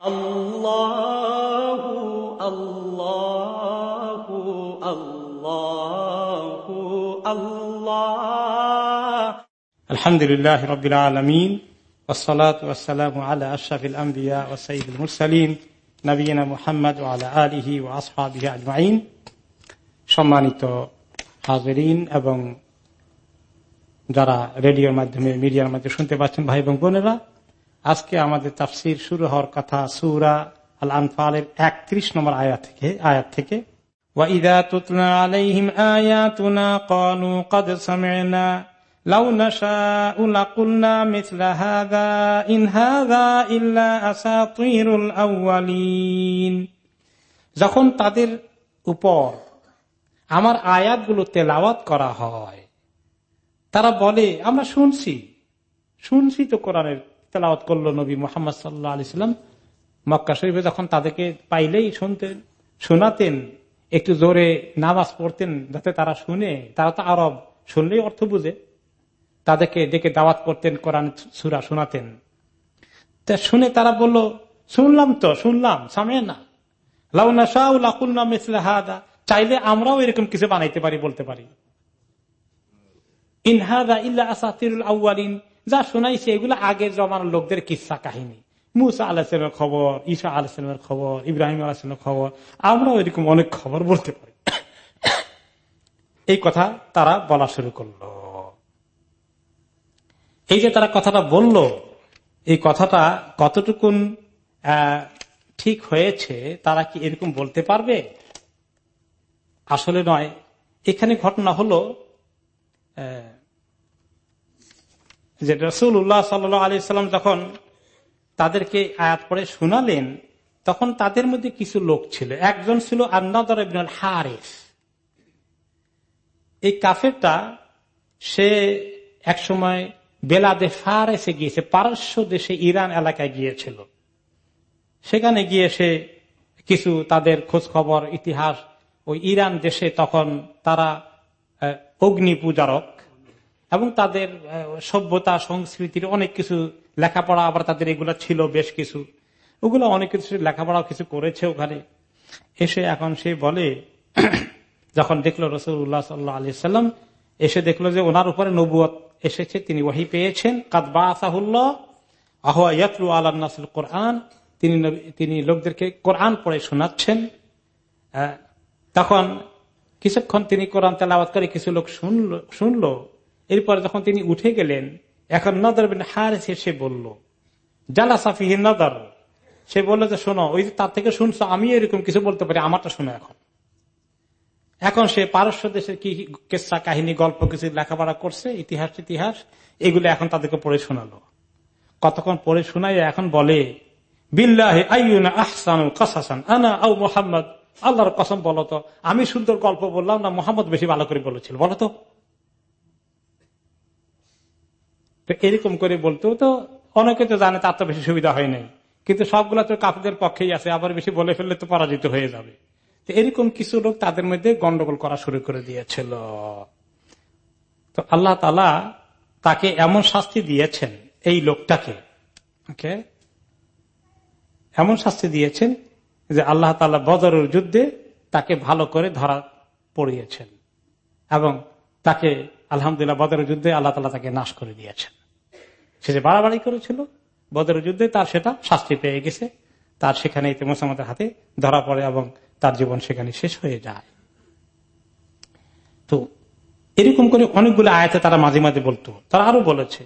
الله الله الله الله الحمد لله رب العالمين والصلاة والسلام على أشرف الأنبياء وسيد المرسلين نبينا محمد وعلى آله وأصحابه أجمعين সম্মানিত হাজরিন এবং যারা রেডিওর মাধ্যমে মিডিয়ার মাধ্যমে শুনতে পাচ্ছেন ভাই এবং বোনেরা আজকে আমাদের তাফসির শুরু হওয়ার কথা সুরা আল আনফালের একত্রিশ নম্বর আয়াত থেকে আয়াত থেকে وَإِذَا تُتْلَى عَلَيْهِمْ آيَاتُنَا قَالُوا قَدْ سَمِعْنَا لَوْ نَشَاءُ لَقُلْنَا مِثْلَ هَذَا إِنْ هَذَا إِلَّا أَسَاطِيرُ الْأَوَّلِينَ যখন তাদের উপর আমার আয়াতগুলো তেলাওয়াত করা হয় তারা বলে আমরা শুনছি শুনছি তো কোরআনের তেলাওয়াত করল নবী মোহাম্মদ সাল্লাহ আলিয়াল্লাম মক্কা শরীফে যখন তাদেরকে পাইলেই শুনতেন, শোনাতেন, একটু জোরে নামাজ পড়তেন যাতে তারা শুনে, তারা তো আরব, শুনলেই অর্থ বুঝে। তাদেরকে ডেকে দাওয়াত করতেন, কোরআন সুরা শোনাতেন। তা শুনে তারা বলল, শুনলাম তো, শুনলাম, সামনে না। লাউনা শাহ লাকুল্লা মিসলা হাদা, চাইলে আমরাও এরকম কিছু বানাইতে পারি, বলতে পারি। ইনহাদা ইল্লা আসাতিরুল আউ্বালিন যা শোনাইছে এগুলো আগের জমানার লোকদের কিসা কাহিনী? মুসা আলাহিসের খবর ঈশা আলাহিসের খবর, ইব্রাহিম আলাহিসের খবর আমরাও এরকম অনেক খবর বলতে পারি। এই কথা তারা বলা শুরু করল। এই যে তারা কথাটা বলল, এই কথাটা কতটুকুন ঠিক হয়েছে, তারা কি এরকম বলতে পারবে? আসলে নয়। এখানে ঘটনা হলো যে রসুল উল্লাহ সাল আলি সাল্লাম যখন তাদেরকে আয়াত পরে শোনালেন, তখন তাদের মধ্যে কিছু লোক ছিল। একজন ছিল আন্নাদর হারেস এই কাফেরটা, সে একসময় বেলাদে ফারেসে গিয়েছে পারস্য দেশে ইরান এলাকায় গিয়েছিল। সেখানে গিয়ে সে কিছু তাদের খোঁজ খবর ইতিহাস, ওই ইরান দেশে তখন তারা অগ্নি পূজারক এবং তাদের সভ্যতা, সংস্কৃতির অনেক কিছু লেখাপড়া আবার তাদের এগুলো ছিল বেশ কিছু। ওগুলো অনেক কিছু লেখাপড়া কিছু করেছে ওখানে। এসে এখন সে বলে, যখন দেখল রসুল্লাহ সাল্লাহ আলি সাল্লাম, এসে দেখল যে ওনার উপরে নবুয় এসেছে, তিনি ওয়াহি পেয়েছেন। কাদবা আসাহুল্লাহ আহা ইয়াতলু আল্লাহ নাসুল কোরআন, তিনি তিনি লোকদেরকে কোরআন পড়ে শোনাচ্ছেন। তখন কিছুক্ষণ তিনি কোরআন তেলাওয়াত করে কিছু লোক শুনলো শুনলো। এরপর যখন তিনি উঠে গেলেন, এখন নদর বিন হারেস সে বলল জালা সাফিহ নদর। সে বলল যে, শোনো, ওই তার থেকে শুনছো আমি এরকম কিছু বলতে পারি, আমারটা শোনো এখন। এখন সে পারস্য দেশের কি কেসা, কাহিনী, গল্প কিছু লেখাপড়া করছে, ইতিহাস ইতিহাস, এগুলো এখন তাদেরকে পড়ে শোনালো। কতক্ষণ পড়ে শোনাই এখন বলে আল্লাহর কসম বলতো আমি সুন্দর গল্প বললাম না, মোহাম্মদ বেশি ভালো করে বলেছিল। বলো তো এরকম করে বলতেও তো অনেকে তো জানে তার তো বেশি সুবিধা হয় নাই। কিন্তু সবগুলো তো কাপদের পক্ষেই আছে, আবার বেশি বলে ফেললে তো পরাজিত হয়ে যাবে। তো এরকম কিছু লোক তাদের মধ্যে গন্ডগোল করা শুরু করে দিয়েছিল। তো আল্লাহ তালা তাকে এমন শাস্তি দিয়েছেন এই লোকটাকে এমন শাস্তি দিয়েছেন যে আল্লাহ তালা বদরের যুদ্ধে তাকে ভালো করে ধরা পড়িয়েছেন এবং তাকে আলহামদুলিল্লাহ, বদরের যুদ্ধে আল্লাহ তালা তাকে নাশ করে দিয়েছেন। সে যে বাড়াবাড়ি করেছিল, বদরের যুদ্ধে তার সেটা শাস্তি পেয়ে গেছে। তার সেখানে মুসামাদের হাতে ধরা পড়ে এবং তার জীবন সেখানে শেষ হয়ে যায়। তো এরকম করে অনেকগুলো আয়াতে তারা মাঝে মাঝে বলতো। তারা আরও বলেছে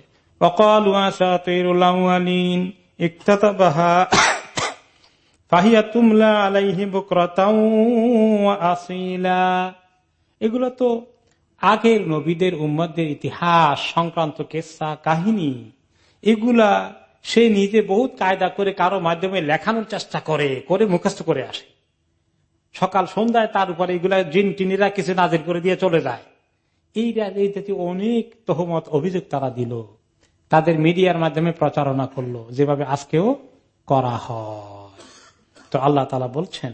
এগুলো তো আগের নবীদের উম্মদের ইতিহাস সংক্রান্ত কেসা, কাহিনী, এগুলা সে নিজে বহুত কায়দা করে কারও মাধ্যমে লেখানোর চেষ্টা করে করে মুখস্থ করে আসে। সকাল সন্ধ্যায় তার উপরে এগুলা জিন টিনিরা কিছু নাজির করে দিয়ে চলে যায়। এই জাতীয় অনেক তহমত, অভিযোগ তারা দিল। তাদের মিডিয়ার মাধ্যমে প্রচারণা করল, যেভাবে আজকেও করা হয়। তো আল্লাহ তালা বলছেন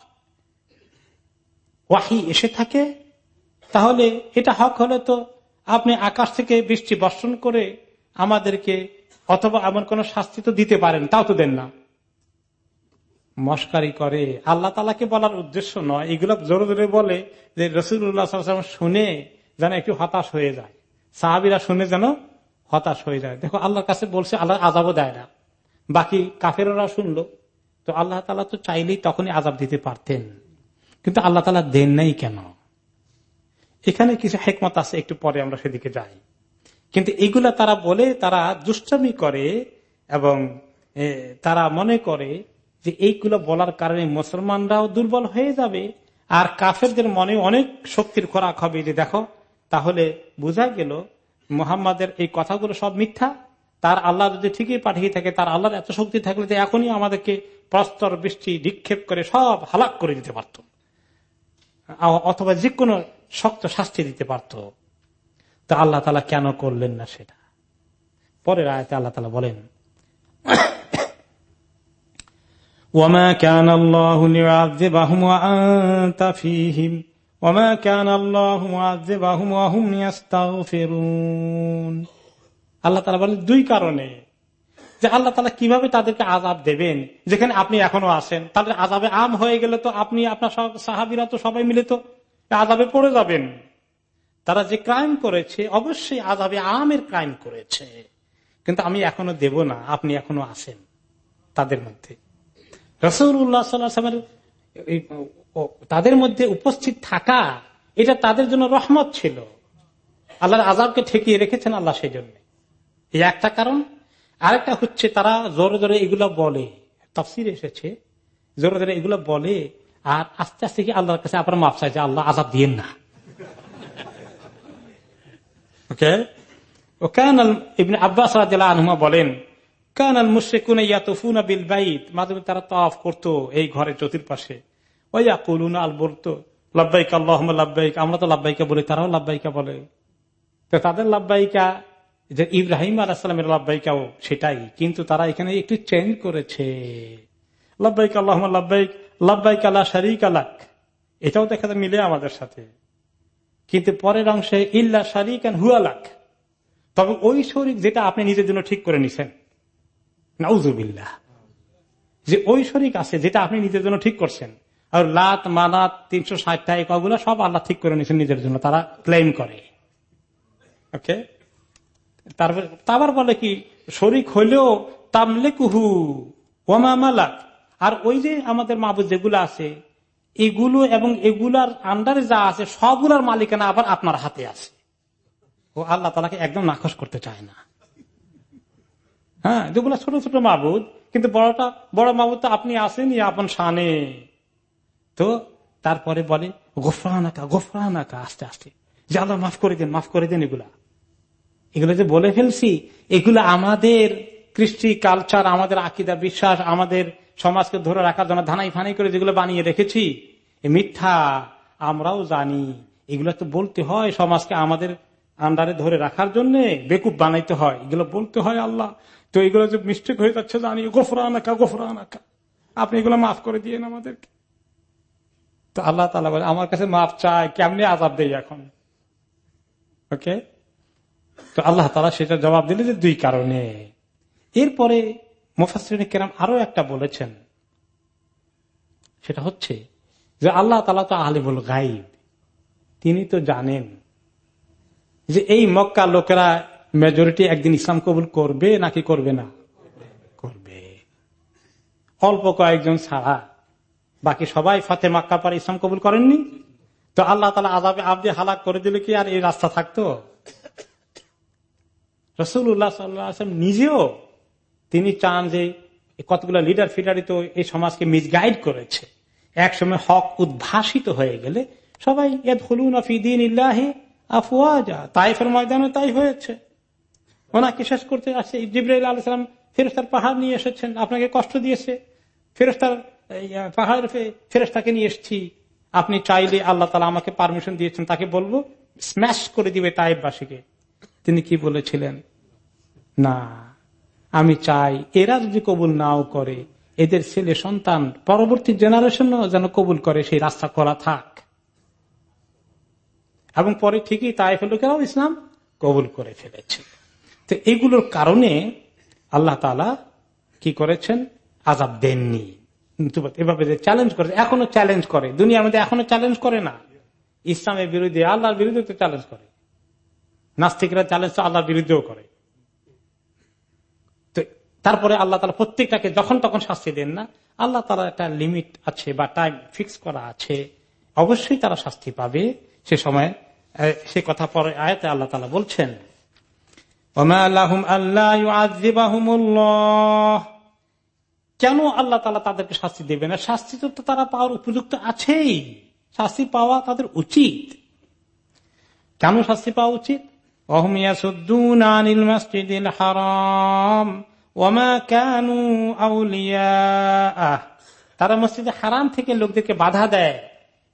ওয়াহি এসে থাকে, তাহলে এটা হক হলে তো আপনি আকাশ থেকে বৃষ্টি বর্ষণ করে আমাদেরকে অথবা এমন কোন শাস্তি তো দিতে পারেন, তাও তো দেন না। মস্কারি করে। আল্লাহ তালাকে বলার উদ্দেশ্য নয়, এগুলো জোরে জোরে বলে যে রসুল্লাহ শুনে যেন একটু হতাশ হয়ে যায়। সাহাবিরা শুনে যেন হতাশ হয়ে যায়। দেখো, আল্লাহর কাছে বলছে, আল্লাহ আজাবও দেয় না। বাকি কাফেরা শুনলো। তো আল্লাহ তালা তো চাইলেই তখনই আজাব দিতে পারতেন। কিন্তু আল্লাহ তালা দেন নাই কেন? এখানে কিছু হেকমত আছে, একটু পরে আমরা সেদিকে যাই। কিন্তু এগুলা তারা বলে, তারা দুষ্টামি করে এবং তারা মনে করে যে এইগুলো বলার কারণে মুসলমানরাও দুর্বল হয়ে যাবে। আর কাফেরদের মনে অনেক শক্তির খোরাক হবে যে দেখো, তাহলে বোঝা গেল মোহাম্মদের এই কথাগুলো সব মিথ্যা। তার আল্লাহ যদি ঠিকই পাঠিয়ে থাকে, তার আল্লাহর এত শক্তি থাকলে যে এখনই আমাদেরকে প্রস্তর বৃষ্টি নিক্ষেপ করে সব হালাক করে দিতে পারত। অথবা যে কোনো শক্ত শাস্তি দিতে পারত তা আল্লাহ তালা কেন করলেন না সেটা পরের আয়তে আল্লাহ তালা বলেন وما كان الله ليعذبهم وأنت فيهم وما كان الله معذبهم وهم يستغفرون আল্লাহ তালা বলেন দুই কারণে যে আল্লাহ তালা কীভাবে তাদেরকে আজাব দেবেন? যেখানে আপনি এখনও আসেন তাদের আজাবে আম হয়ে গেলে তো আপনি, আপনার সাহাবিরা তো সবাই মিলে তো আজাবে পড়ে যাবেন। তারা যে ক্রাইম করেছে, অবশ্যই আজাবে আমের ক্রাইম করেছে। কিন্তু আমি এখনও দেব না, আপনি এখনও আসেন তাদের মধ্যে। রসুল্লাহ সাল্লামের তাদের মধ্যে উপস্থিত থাকা, এটা তাদের জন্য রহমত ছিল। আল্লাহর আজাবকে ঠেকিয়ে রেখেছেন আল্লাহ সেই জন্য এই একটা কারণ আরেকটা হচ্ছে তারা জোরে জোরে এগুলো বলে। তফসির এসেছে, জোরে জোরে এগুলো বলে আর আস্তে আস্তে কি আল্লাহর কাছে আপনার মাপ চাই যে আল্লাহ আজাব দিয়েন না। ওকে? ও কেন আনহুমা বলেন তারা তফ করতো এই আল বলতো আল্লাহ আমরা তো বলি, তারাও লাভবাইকা বলে। তো তাদের লাভবাইকা যে ইব্রাহিম আলাহামের লাভবাইকাও সেটাই, কিন্তু তারা এখানে একটু চেঞ্জ করেছে। লাভবাইক আল্লাহ লাভবাইক লাভবাইক আল্লাহ শারিক আলাক এটাও দেখা যায় মিলে আমাদের সাথে। কিন্তু পরের অংশে ইল্লা শারিক হুয়ালাক তবে ওই শরিক যেটা আপনি নিজের জন্য ঠিক করে নিছেন। নাউজুবিল্লাহ। যে ওই শরিক আছে যেটা আপনি নিজের জন্য ঠিক করছেন। আর লাত মানাত তিনশো ষাটটা এগুলো সব আল্লাহ ঠিক করে নিয়েছেন নিজের জন্য, তারা ক্লেম করে। ওকে তারপর বলে কি, শরিক হইলেও তামলে কুহু ওমা মালাক। আর ওই যে আমাদের মাহবুদ যেগুলো আছে, এগুলো এবং এগুলার আন্ডারে যা আছে, সবগুলার মালিকানা আবার আপনার হাতে আছে। ও আল্লাহ তালাকে একদম নাকশ করতে চায় না। হ্যাঁ যেগুলো ছোট ছোট মাহবুদ কিন্তু বড়টা, বড় মাহবুদ তো আপনি আসেনি আপন সানে তো তারপরে বলে, গোফরানাকা গোফরানাকা, আস্তে আস্তে। যে আল্লাহ মাফ করে দেন, মাফ করে দেন এগুলা। এগুলো যে বলে ফেলছি, এগুলো আমাদের কৃষ্টি কালচার আমাদের আকিদা, বিশ্বাস, আমাদের সমাজকে ধরে রাখার জন্য ধানাই ফানাই করে যেগুলো বানিয়ে রেখেছি মিথ্যা আমরাও জানি। এগুলো তো বলতে হয় সমাজকে আমাদের আন্ডারে ধরে রাখার জন্য, বেকুব বানাইতে হয়। এগুলো বলতে হয় আল্লাহ। তো এগুলো যে মিস্টেক হয়ে যাচ্ছে জানি। গোফরা আনাকা গোফরা আনাকা আপনি এগুলো মাফ করে দিয়ে আমাদেরকে। তো আল্লাহ তালা বলে, আমার কাছে মাফ চায়, কেমনি আজাব দেয় এখন? ওকে তো আল্লাহ তালা সেটা জবাব দিলে যে দুই কারণে। এরপরে মুফাসরিন কেরাম আরও একটা বলেছেন। সেটা হচ্ছে যে আল্লাহ তালা তো আলিবুল গাইব তিনি তো জানেন যে এই মক্কা লোকেরা মেজরিটি একদিন ইসলাম কবুল করবে নাকি করবে না? করবে। অল্প কয়েকজন ছাড়া। বাকি সবাই ফাতে মাক্কা পর ইসলাম কবুল করেননি? তো আল্লাহ তালা আজাবে আবদি হালাক করে দিলে কি আর এই রাস্তা থাকতো? রসুল্লাহ সাল্লাম নিজেও তিনি চান যে কতগুলো লিডার ফিডারই তো এই সমাজকে মিসগাইড করেছে। একসময় হক উদ্ভাসিত হয়ে গেলে সবাই আফওয়াজা, তাইফের ময়দানে তাই হয়েছে। ওনাকে শেষ করতে আসছে জিব্রাইল আলাইসালাম ফেরস্তার পাহাড় নিয়ে এসেছেন, আপনাকে কষ্ট দিয়েছে। ফেরস্তার পাহাড় ফেরস্তাকে নিয়ে এসেছি। আপনি চাইলে আল্লাহ তালা আমাকে পারমিশন দিয়েছেন, তাকে বলব স্ম্যাশ করে দিবে তাইববাসীকে তিনি কি বলেছিলেন? না, আমি চাই এরা যদি কবুল নাও করে, এদের ছেলে সন্তান পরবর্তী জেনারেশনও যেন কবুল করে, সেই রাস্তা করা থাক। এবং পরে ঠিকই তাইফের লোকেরাও ইসলাম কবুল করে ফেলেছে। তো এগুলোর কারণে আল্লাহ তালা কি করেছেন? আজাব দেননি। এভাবে যে চ্যালেঞ্জ করে এখনও চ্যালেঞ্জ করে। দুনিয়ার মধ্যে এখনও চ্যালেঞ্জ করে না। ইসলামের বিরুদ্ধে, আল্লাহর বিরুদ্ধে তো চ্যালেঞ্জ করে। নাস্তিকরা চ্যালেঞ্জ আল্লাহর বিরুদ্ধেও করে। তারপরে আল্লাহ তালা প্রত্যেকটাকে যখন তখন শাস্তি দেন না, আল্লাহ তালা একটা লিমিট আছে বা টাইম ফিক্স করা আছে। অবশ্যই তারা শাস্তি পাবে। সে সময় সে কথা পরে আয়তে আল্লাহ তালা বলছেন কেন আল্লাহ তালা তাদেরকে শাস্তি দেবে না? শাস্তি তো তারা পাওয়ার উপযুক্ত আছেই। শাস্তি পাওয়া তাদের উচিত। কেন শাস্তি পাওয়া উচিত? তারা মসজিদে হারাম থেকে লোকদেরকে বাধা দেয়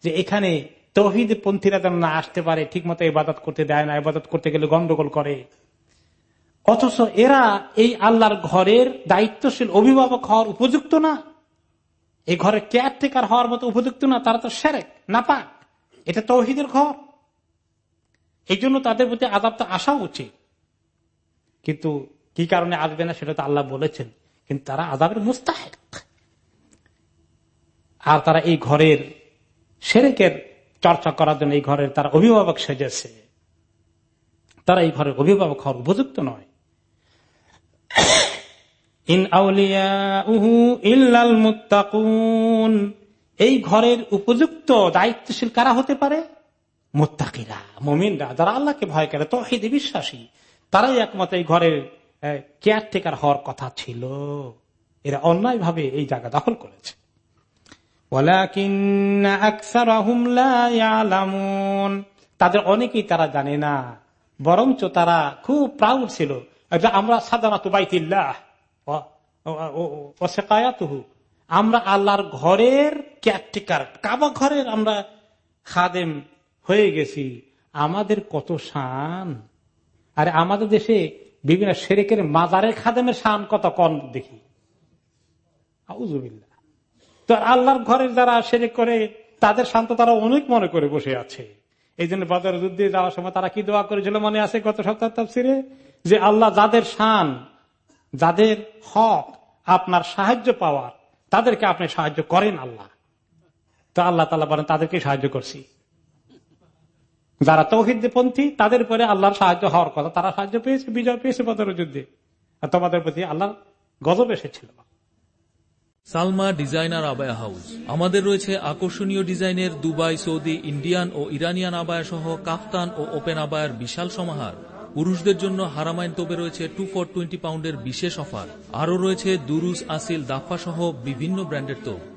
যে এখানে তহিদ পন্থীরা যেন না আসতে পারে ঠিক মতো ইবাদত করতে দেয় না, ইবাদত করতে গেলে গন্ডগোল করে। অথচ এরা এই আল্লাহর ঘরের দায়িত্বশীল অভিভাবক হওয়ার উপযুক্ত না। এই ঘরের কেয়ারটেকার হওয়ার মতো উপযুক্ত না, তারা তো সেরেক না পাক এটা তৌহিদের ঘর। এই জন্য তাদের প্রতি আদাবটা আসা উচিত। কিন্তু কি কারণে আসবে না সেটা তো আল্লাহ বলেছেন। কিন্তু তারা আদাবের মুস্তাহেক। আর তারা এই ঘরের সেরেকের চর্চা করার জন্য এই ঘরের তারা অভিভাবক সেজেছে। তারা এই ঘরের অভিভাবক হওয়ার উপযুক্ত নয়। ইন আউলিয়া ইল্লাল মুত্তাকুন। এই ঘরের উপযুক্ত দায়িত্বশীল কারা হতে পারে? মোত্তাকিরা মমিনরা যারা আল্লাহকে ভয় করে, তহিদে বিশ্বাসী, তারাই একমত এই ঘরের কেয়ারটেকার হওয়ার কথা ছিল। এরা অন্যায় ভাবে এই জায়গা দখল করেছে। তাদের অনেকেই তারা জানে না, বরঞ্চ তারা খুব প্রাউড ছিল। আমরা সাধারণত আমরা আল্লাহর ঘরের ক্যাপটিকার কাবা ঘরের আমরা খাদেম হয়ে গেছি। আমাদের কত শান। আর আমাদের দেশে বিভিন্ন সেরেকের মাজারের খাদেমের শান কত কম দেখি। তো আল্লাহর ঘরের যারা সেরেক করে, তাদের শান্ত তারা অনেক মনে করে বসে আছে। এই জন্য বাজার যুদ্ধে যাওয়ার সময় তারা কি দোয়া করেছিল মনে আছে গত সপ্তাহ তাফসিরে? যে আল্লাহ যাদের শান, যাদের হক, আপনার সাহায্য পাওয়ার, তাদেরকে আপনি সাহায্য করেন আল্লাহ। তো আল্লাহ তালা বলেন, তাদেরকে সাহায্য করছি। যারা পন্থী, তাদের উপরে আল্লাহর সাহায্য হওয়ার কথা। তারা সাহায্য পেয়েছে, বিজয় পেয়েছে বদর যুদ্ধে। আর তোমাদের প্রতি আল্লাহ গজব এসেছিল। Salma Designer Abaya House. আমাদের রয়েছে আকর্ষণীয় ডিজাইনের দুবাই, সৌদি, ইন্ডিয়ান ও ইরানিয়ান আবায়া সহ কাফতান ও ওপেন আবায়ার বিশাল সমাহার। পুরুষদের জন্য হারামাইন তোবে রয়েছে টু ফর টোয়েন্টি পাউন্ডের বিশেষ অফার। আরও রয়েছে দুরুজ, আসিল দাফা সহ বিভিন্ন ব্র্যান্ডের তোপ।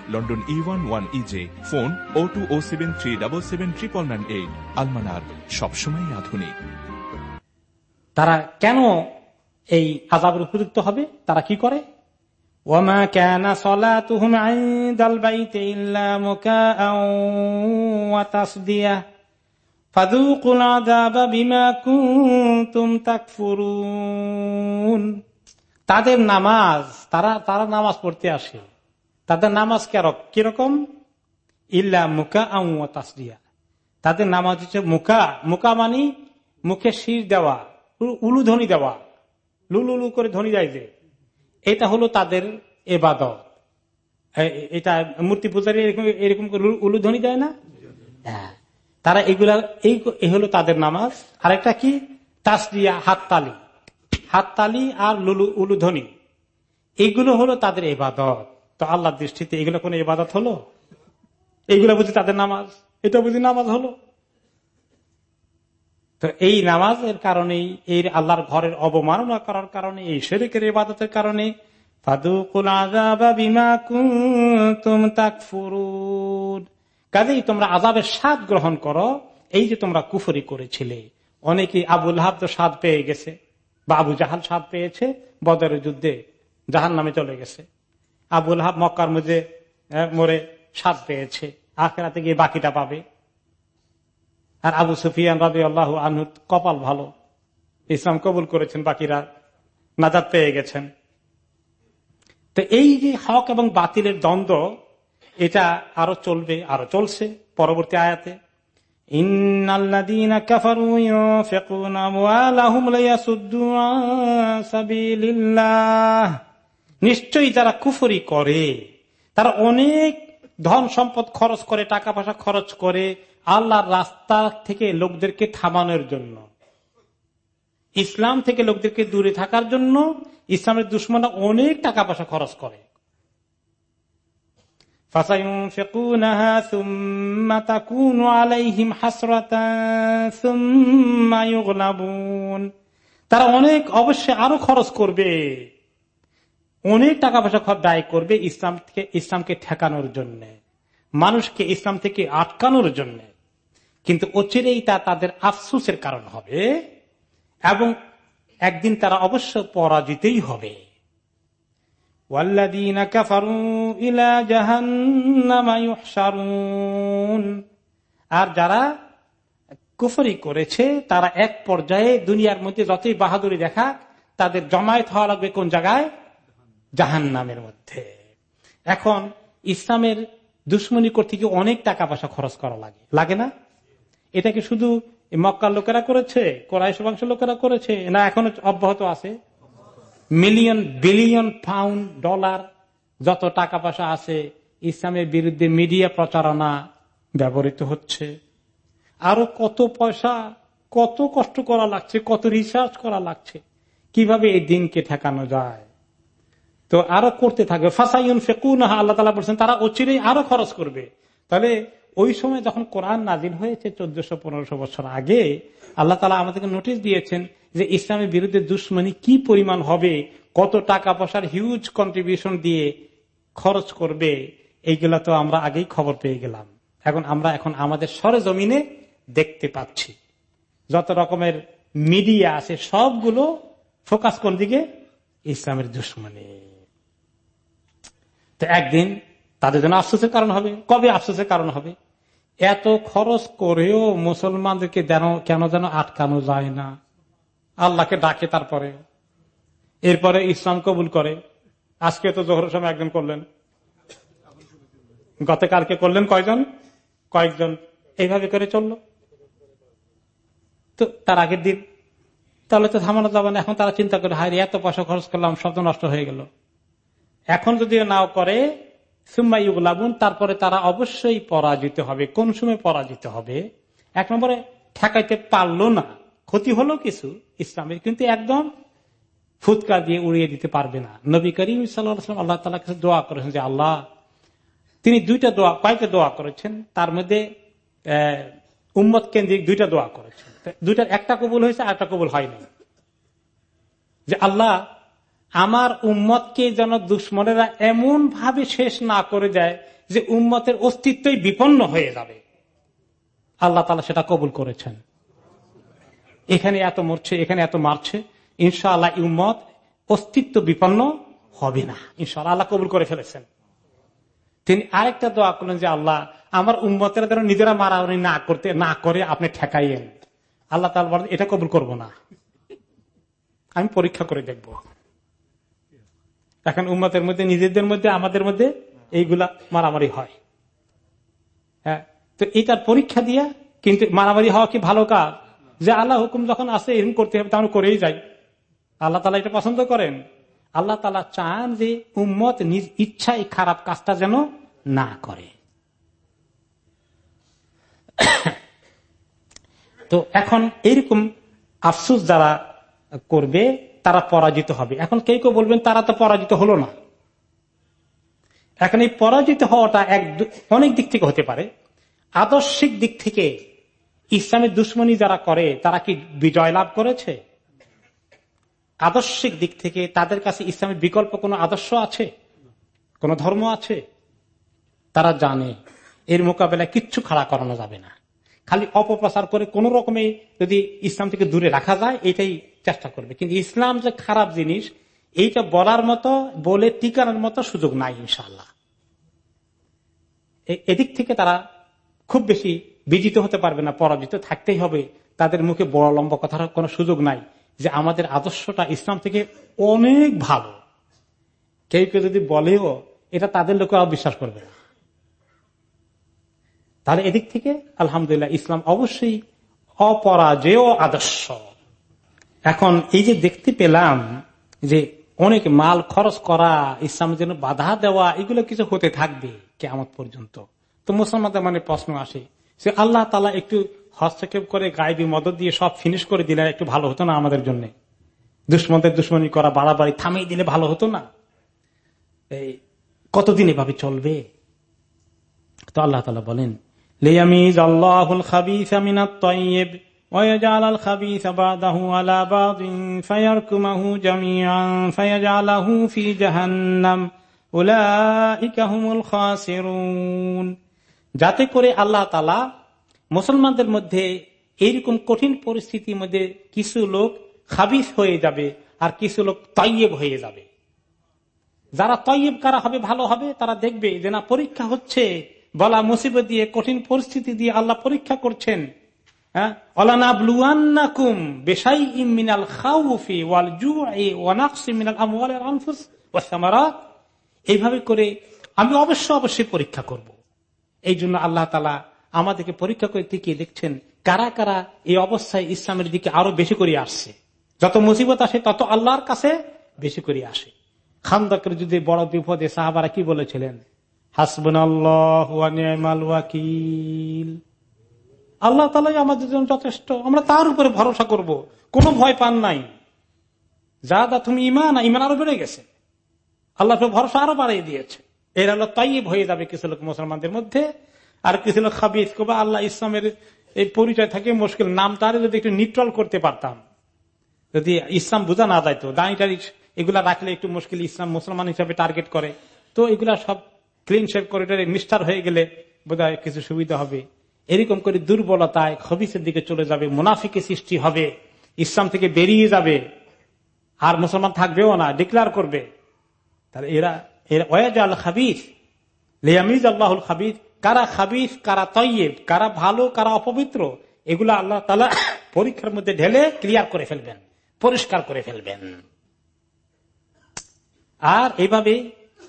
London E one one E J phone O two O seven three double seven triple nine eight আলমানার সবসময় আধুনিক। তারা কেন এই আজাবের উপযুক্ত হবে? তারা কি করে? ওমা কেন তাদের নামাজ, তারা তারা নামাজ পড়তে আসে। তাদের নামাজ কীরকম? ইল্লা মুকা আউ তাসদিয়া তাদের নামাজ হচ্ছে মুখা মুখা মানি মুখে শির দেওয়া, উলু ধ্বনি দেওয়া। লুলুলু করে ধ্বনি দেয় যে। এটা হলো তাদের এবাদত। এটা মূর্তি পূজারী এরকম এরকম করে উলুধ্বনি দেয় না? হ্যাঁ। তারা এগুলা, এই হলো তাদের নামাজ। আরেকটা কি? তাসদিয়া হাততালি। হাততালি আর লুলু উলু উলুধ্বনি এইগুলো হলো তাদের এবাদত। তো আল্লাহর দৃষ্টিতে এগুলো কোন এবাদত হলো? এইগুলো বুঝি তাদের নামাজ। এটা বুঝি নামাজ হলো। তো এই নামাজের কারণেই এই আল্লাহর ঘরের অবমাননা করার কারণে, এই শেরেকের ইবাদতের কারণে কাজেই তোমরা আজাবের স্বাদ গ্রহণ করো, এই যে তোমরা কুফরি করেছিলে। অনেকে আবুল হাব তো স্বাদ পেয়ে গেছে, বা আবু জাহাল স্বাদ পেয়েছে, বদরের যুদ্ধে জাহান নামে চলে গেছে। আবুল হাব মক্কার মধ্যে মরে স্বাদ পেয়েছে। আখেরাতে গিয়ে বাকিটা পাবে। আর আবু সুফিয়ান রাবি আল্লাহ আনহু কপাল ভালো। ইসলাম কবুল করেছেন বাকিরা নাজাদ পেয়ে গেছেন। তো এই যে হক এবং বাতিলের দ্বন্দ্ব, এটা আরও চলবে, আরও চলছে পরবর্তী আয়াতে। ইন্নাল্লাযীনা নিশ্চয়ই যারা কুফরি করে, তারা অনেক ধন সম্পদ খরচ করে, টাকা পয়সা খরচ করে আল্লাহর রাস্তা থেকে লোকদেরকে থামানোর জন্য। ইসলাম থেকে লোকদেরকে দূরে থাকার জন্য ইসলামের দুশ্মনা অনেক টাকা পয়সা খরচ করে। তারা অনেক অবশ্যই আরও খরচ করবে। অনেক টাকা পয়সা দায় করবে ইসলাম থেকে ইসলামকে ঠেকানোর জন্য। মানুষকে ইসলাম থেকে আটকানোর জন্য। কিন্তু অচিরেই তা তাদের আফসুসের কারণ হবে এবং একদিন তারা অবশ্য পরাজিতই হবে। আর যারা কুফরি করেছে, তারা এক পর্যায়ে দুনিয়ার মধ্যে যতই বাহাদুরি দেখা তাদের জমায়েত হওয়া লাগবে কোন জায়গায়? জাহান নামের মধ্যে। এখন ইসলামের দুশ্মনী করতে গিয়ে অনেক টাকা পয়সা খরচ করা লাগে। লাগে না? এটা কি শুধু মক্কার লোকেরা করেছে? কোরআশ বংশ লোকেরা করেছে? না, এখনও অব্যাহত আছে? মিলিয়ন, বিলিয়ন পাউন্ড ডলার যত টাকা পয়সা আছে, ইসলামের বিরুদ্ধে মিডিয়া প্রচারণা ব্যবহৃত হচ্ছে। আরও কত পয়সা, কত কষ্ট করা লাগছে, কত রিসার্চ করা লাগছে। কীভাবে এই দিনকে ঠেকানো যায়? তো আরও করতে থাকবে। ফাসাইন ফেকুন আল্লাহ তালা বলছেন, তারা অচিরেই আরও খরচ করবে। তাহলে ওই সময় যখন কোরআন নাজিল হয়েছে চোদ্দশো, পনেরোশো বছর আগে, আল্লাহ তালা আমাদেরকে নোটিশ দিয়েছেন যে ইসলামের বিরুদ্ধে দুশ্মনী কি পরিমাণ হবে, কত টাকা পয়সার হিউজ কন্ট্রিবিউশন দিয়ে খরচ করবে, এইগুলা তো আমরা আগেই খবর পেয়ে গেলাম। এখন আমরা এখন আমাদের সরেজমিনে দেখতে পাচ্ছি। যত রকমের মিডিয়া আছে, সবগুলো ফোকাস কোন দিকে? ইসলামের দুশ্মনী। তো একদিন তাদের জন্য আফসোসের কারণ হবে। কবে আফসোসের কারণ হবে? এত খরচ করেও মুসলমানদেরকে কেন যেন আটকানো যায় না। আল্লাহকে ডাকে তারপরে। এরপরে ইসলাম কবুল করে। আজকে তো জোহরের সময় একজন করলেন। গতকালকে করলেন কয়জন? কয়েকজন। এইভাবে করে চলল। তো তার আগের দিন তাহলে তো থামানো যাবে না। এখন তারা চিন্তা করে, হায় এত পয়সা খরচ করলাম শব্দ নষ্ট হয়ে গেল। এখন যদি নাও করে সুম্মাইগুলাবুন তারপরে তারা অবশ্যই পরাজিত হবে। কোন সময় পরাজিত হবে? এক নম্বরে, ঠেকাইতে পারল না। ক্ষতি হলো কিছু, ইসলামের কিন্তু একদম ফুৎকার দিয়ে উড়িয়ে দিতে পারবে না। নবী করিম সাল্লাম আল্লাহ তালা কাছে দোয়া করেছেন যে, আল্লাহ, তিনি দুইটা দোয়া কয়েকটা দোয়া করেছেন? তার মধ্যে উম্মত কেন্দ্রিক দুইটা দোয়া করেছেন। দুইটার একটা কবুল হয়েছে আর একটা কবুল হয়নি। যে আল্লাহ আমার উম্মতকে যেন দুশ্মনেরা এমন ভাবে শেষ না করে দেয় যে উম্মতের অস্তিত্বই বিপন্ন হয়ে যাবে। আল্লাহ তালা সেটা কবুল করেছেন। এখানে এত মরছে, এখানে এত মারছে, ইনশাআল্লাহ উম্মত অস্তিত্ব বিপন্ন হবে না। ইনশাআল্লাহ আল্লাহ কবুল করে ফেলেছেন। তিনি আরেকটা দোয়া করলেন যে, আল্লাহ, আমার উম্মতেরা যেন নিজেরা মারামারি না করতে, না করে আপনি ঠেকাইয়েন। আল্লাহ তালা এটা কবুল করব না। আমি পরীক্ষা করে দেখব। এখন উম্মতের মধ্যে, নিজেদের মধ্যে, আমাদের মধ্যে এইগুলা মারামারি হয়। হ্যাঁ তো এটার পরীক্ষা দিয়া কিন্তু মারামারি হওয়া কি ভালো কাজ? যে আল্লাহ হুকুম যখন আসে এরকম করতে হবে তখন করেই যাই। আল্লাহ তালা এটা পছন্দ করেন। আল্লাহ তালা চান যে উম্মত নিজ ইচ্ছায় খারাপ কাজটা যেন না করে। তো এখন এইরকম আফসুস যারা করবে তারা পরাজিত হবে। এখন কেউ কেউ বলবেন, তারা তো পরাজিত হলো না। এখন এই পরাজিত হওয়াটা এক অনেক দিক থেকে হতে পারে। আদর্শিক দিক থেকে ইসলামের দুশ্মনী যারা করে, তারা কি বিজয় লাভ করেছে? আদর্শিক দিক থেকে তাদের কাছে ইসলামের বিকল্প কোনো আদর্শ আছে? কোন ধর্ম আছে? তারা জানে, এর মোকাবেলায় কিচ্ছু খাড়া করানো যাবে না। খালি অপপ্রচার করে কোন রকমে যদি ইসলাম থেকে দূরে রাখা যায়, এটাই চেষ্টা করবে। কিন্তু ইসলাম যে খারাপ জিনিস, এইটা বলার মতো, বলে টিকানোর মতো সুযোগ নাই ইনশাল্লাহ এদিক থেকে তারা খুব বেশি বিজিত হতে পারবে না, পরাজিত থাকতেই হবে। তাদের মুখে বড় লম্বা কথার কোনো সুযোগ নাই যে আমাদের আদর্শটা ইসলাম থেকে অনেক ভালো। কেউ কেউ যদি বলেও, এটা তাদের লোকেরা বিশ্বাস করবে না। তাহলে এদিক থেকে, আলহামদুলিল্লাহ, ইসলাম অবশ্যই অপরাজেয় আদর্শ। এখন এই যে দেখতে পেলাম যে অনেক মাল খরচ করা, ইসলামের জন্য বাধা দেওয়া, এগুলো কিছু হতে থাকবে কেমন পর্যন্ত। তো মুসলমানদের মানে প্রশ্ন আসে যে আল্লাহ তালা একটু হস্তক্ষেপ করে গায়েবী মদত দিয়ে সব ফিনিশ করে দিলে একটু ভালো হতো না আমাদের জন্য? দুশ্মনদের দুশ্মনী করা, বাড়াবাড়ি থামিয়ে দিলে ভালো হতো না? এই কতদিন এভাবে চলবে? তো আল্লাহ তালা বলেন লিয়ামিজ আল্লাহুল খাবিস মিনাত তাইয়্যিব ويجعل الخبيث بعضه على بعض فيركمه جميعا فيجعله في جهنم أولئك هم الخاسرون যাতে করে আল্লাহ তালা মুসলমানদের মধ্যে এইরকম কঠিন পরিস্থিতির মধ্যে কিছু লোক খাবিস হয়ে যাবে আর কিছু লোক তৈয়ব হয়ে যাবে যারা তৈয়ব কারা হবে ভালো হবে তারা দেখবে যে না পরীক্ষা হচ্ছে বলা মুসিবত দিয়ে কঠিন পরিস্থিতি দিয়ে আল্লাহ পরীক্ষা করছেন হ্যাঁ? এইভাবে করে আমি অবশ্য অবশ্যই পরীক্ষা করব। এই জন্য আল্লাহ তালা আমাদেরকে পরীক্ষা করে টিকিয়ে দেখছেন কারা কারা এই অবস্থায় ইসলামের দিকে আরও বেশি করে আসছে। যত মুসিবত আসে তত আল্লাহর কাছে বেশি করে আসে। খান্দাকের যদি বড় বিপদে সাহাবারা কি বলেছিলেন? হাসবন ওয়াকিল। আল্লাহ তালাই আমাদের জন্য যথেষ্ট। আমরা তার উপরে ভরসা করব। কোনো ভয় পান নাই। যা দা তুমি ইমান ইমান আরও বেড়ে গেছে। আল্লাহ ভরসা আরও বাড়িয়ে দিয়েছে। এর আল্লাহ তাইব হয়ে যাবে কিছু লোক মুসলমানদের মধ্যে। আর কিছু লোক খাবিজ। বা আল্লাহ ইসলামের এই পরিচয় থাকে মুশকিল। নাম তার যদি একটু নিট্রল করতে পারতাম। যদি ইসলাম বোঝা না যাইতো। দাঁড়ি টাড়ি এগুলা রাখলে একটু মুশকিল ইসলাম মুসলমান হিসাবে টার্গেট করে। তো এগুলা সব ক্লিন শেপ করিডোরে মিস্টার হয়ে গেলে বোধ কিছু সুবিধা হবে। এরকম করে দুর্বলতায় খবিসের দিকে চলে যাবে, মুনাফিকে সৃষ্টি হবে, ইসলাম থেকে বেরিয়ে যাবে। আর মুসলমান থাকবেও না ডিক্লার করবে। তাহলে এরা এরা, ওয়াজ আল খাবিস, লিয়ামিজ আল্লাহুল খাবিস, কারা খাবিস, কারা তৈব কারা ভালো, কারা অপবিত্র, এগুলো আল্লাহ তালা পরীক্ষার মধ্যে ঢেলে ক্লিয়ার করে ফেলবেন, পরিষ্কার করে ফেলবেন। আর এইভাবে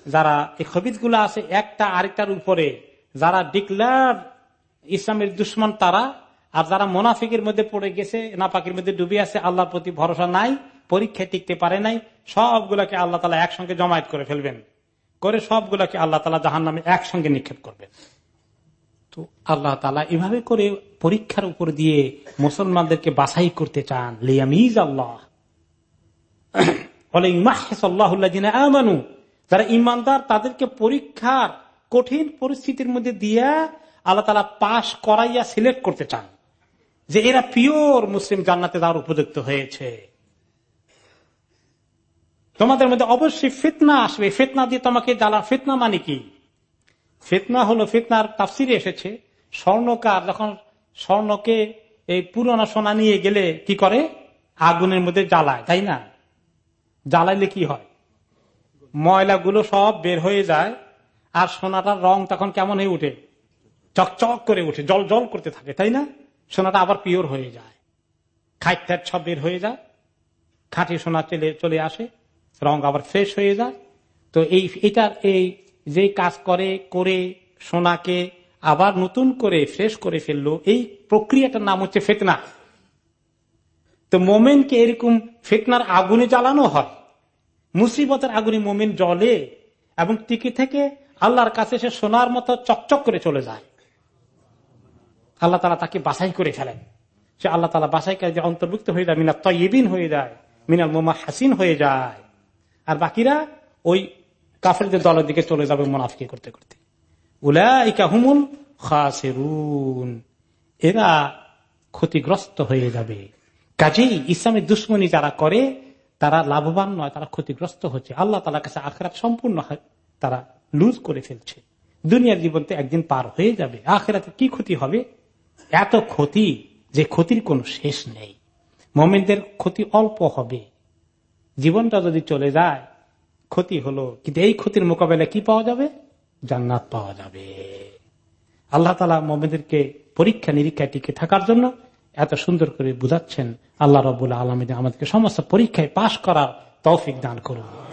যারা এই গুলো আছে, একটা আরেকটার উপরে যারা ডিক্লার ইসলামের দুশ্মন তারা, আর যারা মোনাফিকের মধ্যে পড়ে গেছে, নাপাকির মধ্যে ডুবে আছে, আল্লাহর প্রতি ভরসা নাই, পরীক্ষায় টিকতে পারে নাই, সবগুলাকে আল্লাহ তালা একসঙ্গে জমায়েত করে ফেলবেন। করে সবগুলাকে আল্লাহ তালা জাহান নামে একসঙ্গে নিক্ষেপ করবেন। তো আল্লাহ তালা এভাবে করে পরীক্ষার উপর দিয়ে মুসলমানদেরকে বাছাই করতে চান। লিয়ামিজ আল্লাহ। যারা ইমানদার, তাদেরকে পরীক্ষার কঠিন পরিস্থিতির মধ্যে দিয়া আল্লাহ তালা পাশ করাইয়া সিলেক্ট করতে চান যে এরা পিওর মুসলিম জান্নাতে তার উপযুক্ত হয়েছে। তোমাদের মধ্যে অবশ্যই ফিতনা আসবে। ফিতনা দিয়ে তোমাকে জ্বালা, ফিতনা মানে কি? ফিতনা হলো, ফিতনার তাফসিরে এসেছে, স্বর্ণকার যখন স্বর্ণকে এই পুরনো সোনা নিয়ে গেলে কি করে? আগুনের মধ্যে জ্বালায়, তাই না? জ্বালাইলে কি হয়? ময়লাগুলো সব বের হয়ে যায়, আর সোনাটার রং তখন কেমন হয়ে উঠে চকচক করে উঠে জল জল করতে থাকে, তাই না? সোনাটা আবার পিওর হয়ে যায়। খাইট সব বের হয়ে যায়। খাঁটি সোনা চলে চলে আসে, রং আবার ফ্রেশ হয়ে যায়। তো এই, এটার এই যে কাজ করে করে সোনাকে আবার নতুন করে, ফ্রেশ করে ফেলল, এই প্রক্রিয়াটার নাম হচ্ছে ফেতনা। তো মোমেনকে এরকম ফেতনার আগুনে জ্বালানো হয়। মুসিবতের আগুনে মোমেন জলে এবং টিকে থেকে আল্লাহর কাছে সে সোনার মতো চকচক করে চলে যায়। আল্লাহ তালা তাকে বাছাই করে ফেলেন। সে আল্লাহ তালা বাছাই করে যে অন্তর্ভুক্ত হয়ে যায় মিনা তয়বিন হয়ে যায়, মিনাল মোমা হাসিন হয়ে যায়। আর বাকিরা ওই কাফেরদের দলের দিকে চলে যাবে মোনাফিকে করতে করতে। হুমুল এরা ক্ষতিগ্রস্ত হয়ে যাবে। কাজেই ইসলামের দুশ্মনী যারা করে, তারা লাভবান নয়, তারা ক্ষতিগ্রস্ত হচ্ছে। আল্লাহ তালা কাছে আখরাত সম্পূর্ণ তারা লুজ করে ফেলছে। দুনিয়ার জীবন তো একদিন পার হয়ে যাবে। আখেরাতে কি ক্ষতি হবে? এত ক্ষতি যে ক্ষতির কোনো শেষ নেই। মোমেনদের ক্ষতি অল্প হবে। জীবনটা যদি চলে যায়, ক্ষতি হলো, কিন্তু এই ক্ষতির মোকাবেলা কি পাওয়া যাবে? জান্নাত পাওয়া যাবে। আল্লাহ তালা মোমেনদেরকে পরীক্ষা নিরীক্ষা টিকে থাকার জন্য এত সুন্দর করে বুঝাচ্ছেন, আল্লাহ রবুল্লা আলমিন আমাদেরকে সমস্ত পরীক্ষায় পাশ করার তৌফিক দান করুন।